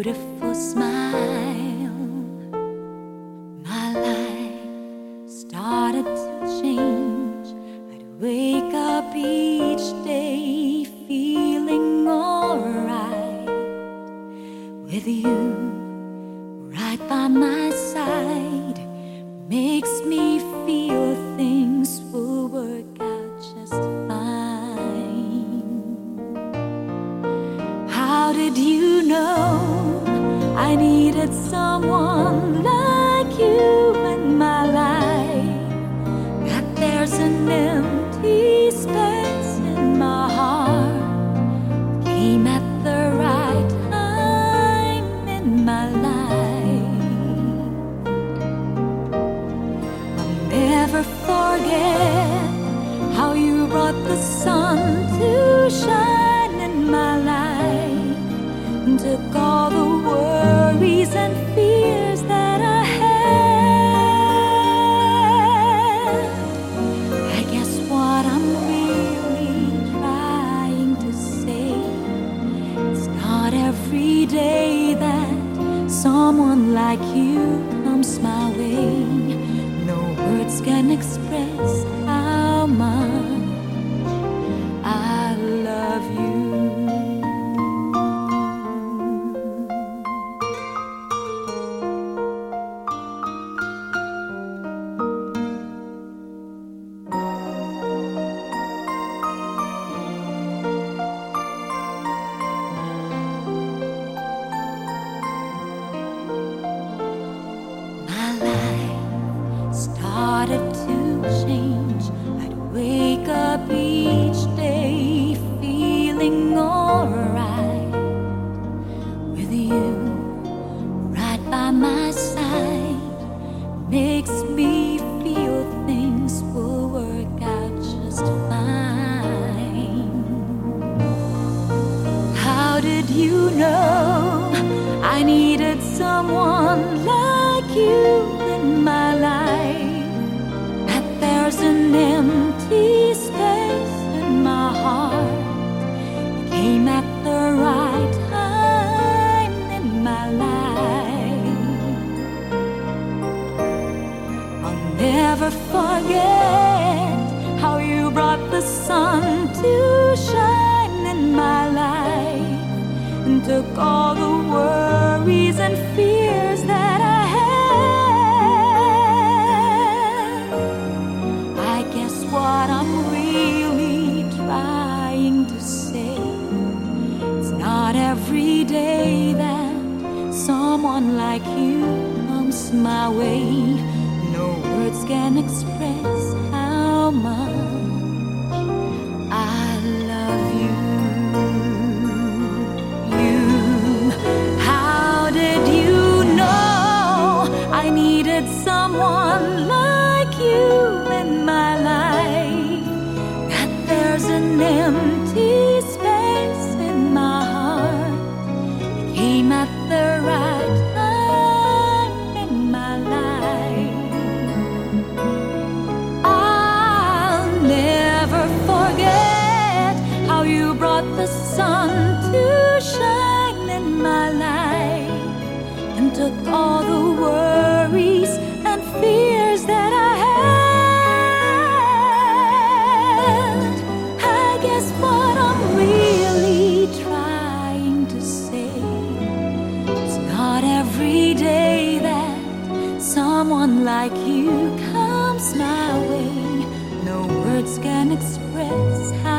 beautiful smile, my life started to change. I'd wake up each day feeling alright with you. Needed someone like you in my life? That there's an empty space in my heart came at the right time in my life. I'll never forget how you brought the sun to shine took all the worries and fears that I had. I guess what I'm really trying to say it's not every day that someone like you comes my way. No words can express how much by my side. Makes me feel things will work out just fine. How did you know I needed someone like you in my life? That there's an never forget how you brought the sun to shine in my life and took all the worries and fears that I had. I guess what I'm really trying to say it's not every day that someone like you comes my way. No words can express how much I love you. You, how did you know I needed someone like you in my life? That there's an empty like you comes my way. No words can express how